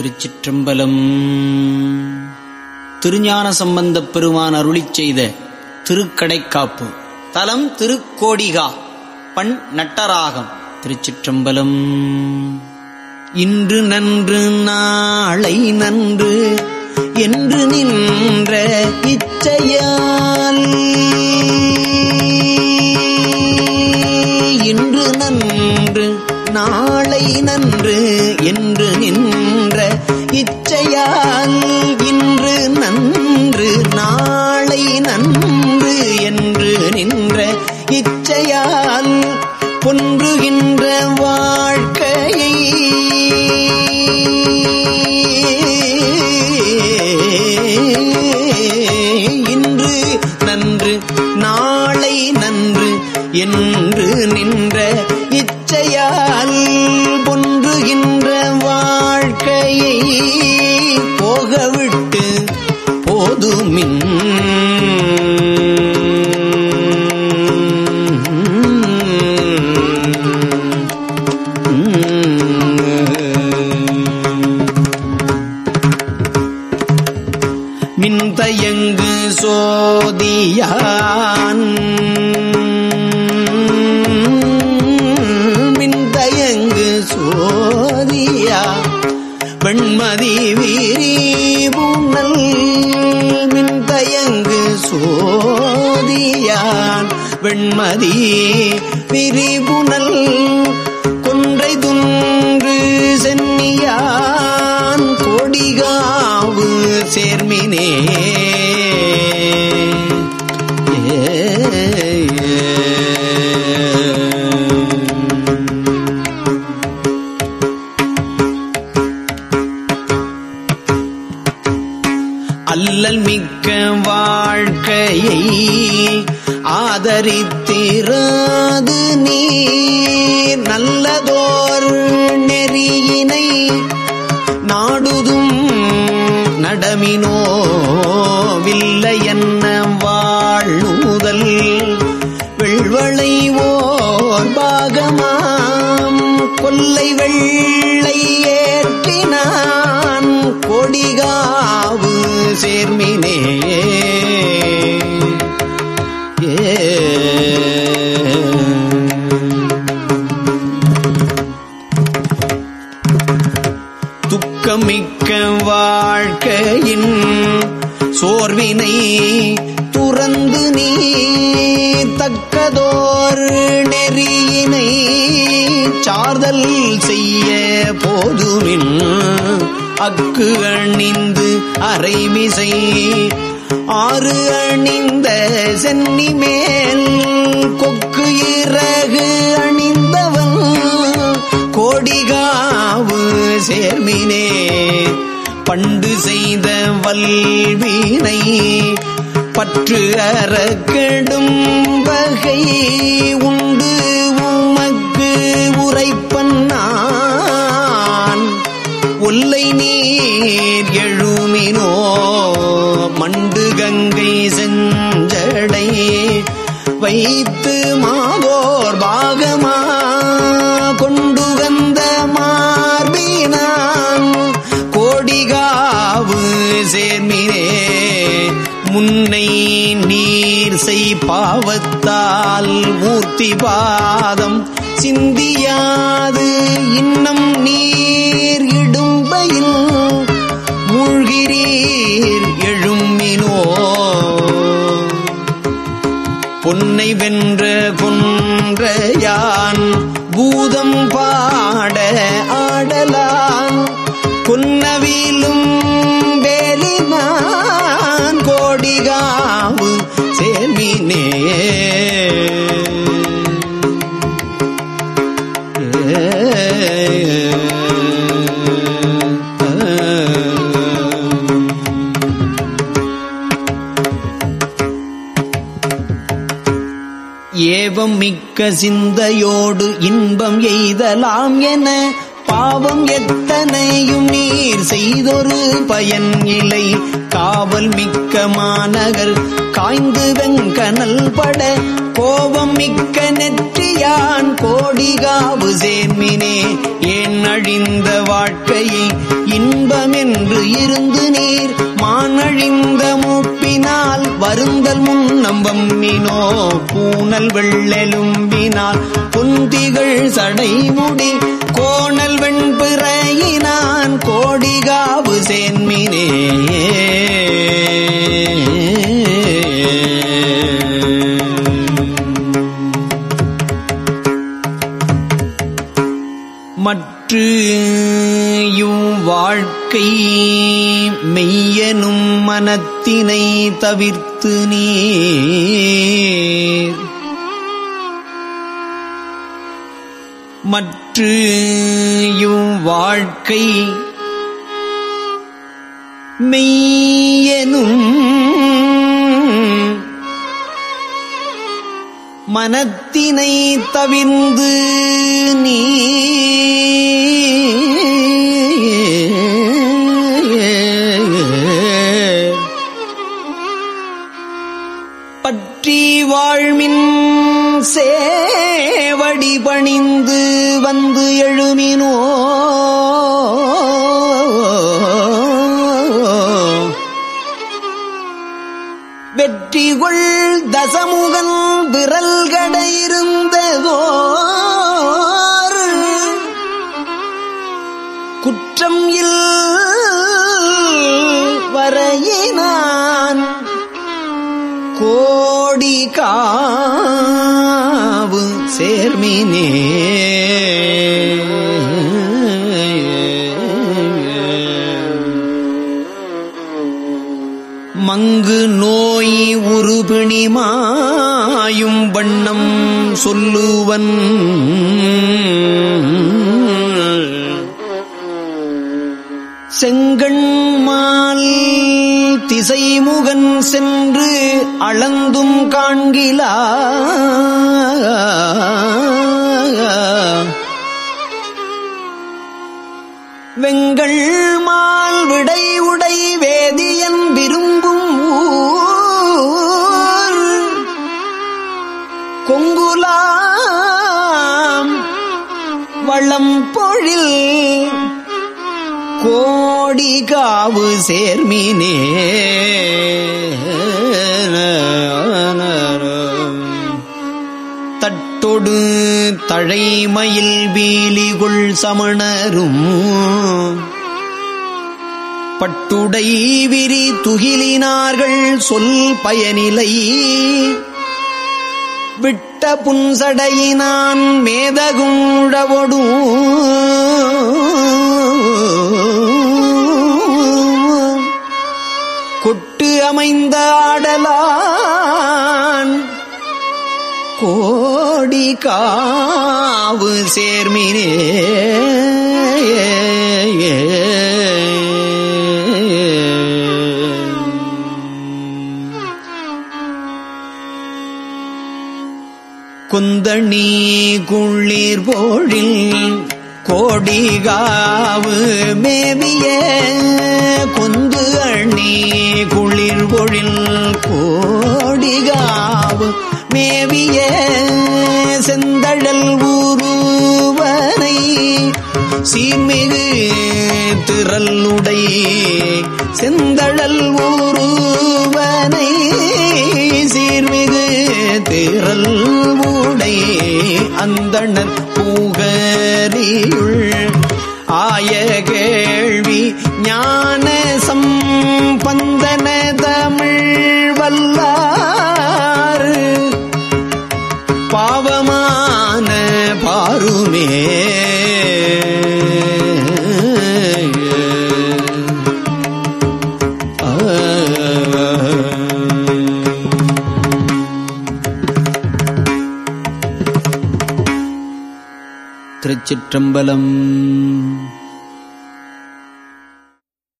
திருச்சிற்றம்பலம். திருஞான சம்பந்தப் பெருமான் அருளி செய்த திருக்கடைக்காப்பு. தலம் திருக்கோடிகா பண் நட்டராகம் திருச்சிற்றம்பலம். இன்று நன்று நாளை நன்று என்று நின்ற இச்சையால். இன்று நன்று நாளை நன்று என்று நின்ற நன்று நாளை நன்று என்று நின்ற இச்சையால் பொன்றுகின்ற வாழ்க்கையை போகவிட்டு போதுமின் வெண்மதி வீரிபுணல் மின்தயங்கு சோதியான் வெண்மதி விரிபுணல் கொன்றை துன்று சென்னியான் கொடிகாவு சேர்மினே. அல்லல் மிக்க வாழ்க்கையை ஆதரித்திராது நீர் நல்லதோர் நெறியினை நாடுதும் நடமினோவில்லை என்ன வாழ்நூதல் வெள்வளை ஓர் பாகமாம். கொல்லை வெள்ளை ஏற்றினான். கொடிகாவு சேர்மினே. துக்கமிக்க வாழ்க்கையின் சோர்வினை துறந்து நீ தக்கதோர் நெறியினை சார்தல் செய்ய போதுமின் அக்கு அணிந்து அரைமிசை ஆறு அணிந்த சென்னி மேல் கொக்கு இறகு அணிந்தவன் கோடிகாவு சேர்மினே பண்டு செய்த வல்வினை பற்று அறக்கெடும் வகை உண்டு. வைத்து மாவோர் பாகமா கொண்டு வந்த மார்பினான் கோடிகாவு சேர்மினே முன்னை நீர் செய் பாவத்தால் மூர்த்தி பாதம். சிந்தியாது இன்னம் நீர் இடும்பையில் மூழ்கிறீர் எழும்பினோ பொன்னை வென்ற கொன்றையான் பூதம் பாட ஆடலான் கொன்னவிலும் வேலினான் கோடிகாவு சேர்மினே Yeah. மிக்க சிந்தையோடு இன்பம் எய்தலாம் என பாவம் எத்தனையும் நீர் செய்தொரு பயன் இலை காவல் மிக்க மாநகர் காய்ந்து வெங்கனல் பட கோபம் மிக்க நெற்றியான் கோடிகாவு சேர்மினே. ஏன் அழிந்த வாழ்க்கையை இன்பமென்று இருந்து நீர் வருந்தல் முன்னம்பம் மீனோ பூனல் வெள்ளெலும்பினால் பொந்திகள் சடைமுடி கோணல் வெண்பிறையினான் கோடிகாவு சேன்மினே. தவிர்த்து நீர். மற்ற வாழ்க்கை மெய்யனும் மனத்தினை தவிர்ந்து தசமுகன் விரல்கட இருந்ததோ குற்றம் இல் வரையினான் கோடி காவு சேர்மினே. மங்கு நோ உருபிணிமாயும் வண்ணம் சொல்லுவன். செங்கண்மால் திசைமுகன் சென்று அளந்தும் காண்கிலா. வளம் பொழில். கோடி காவு சேர்மினே. தட்டொடு தழைமயில் வீலிகுள் சமணரும். பட்டுடை விரி துகிலினார்கள் சொல் பயனிலை. விட்டு புன்சடையினான் மேதகுழவொடும் கொட்டு அமைந்த ஆடலான் கோடி காவு சேர்மினே. குந்தணி குளிர் போழில் கோடிகாவு மேவிய குந்து அணி குளிர் பொழில் கோடிகாவு மேவிய செந்தழல் ஊருவனை சீர்மிகு திரளுடை செந்தழல் ஊருவனை தேரல் திரள் உடை அந்தணர் பூகரியுள். ஆய கேள்வி ஞான சம்பந்தன தமிழ் வல்லார் பாவமான பாருமே திருச்சிற்றம்பலம்.